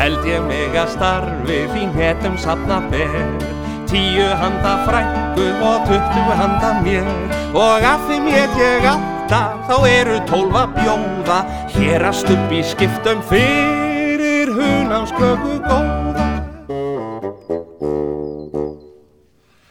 held ég mig að starfi því netum sapna ber. Tíu handa frækku og tuttugu handa mér. Og af þeim ég ég átta þá eru tólfa bjóða. Hér að stuppi skiptum fyrir hunans köku góða.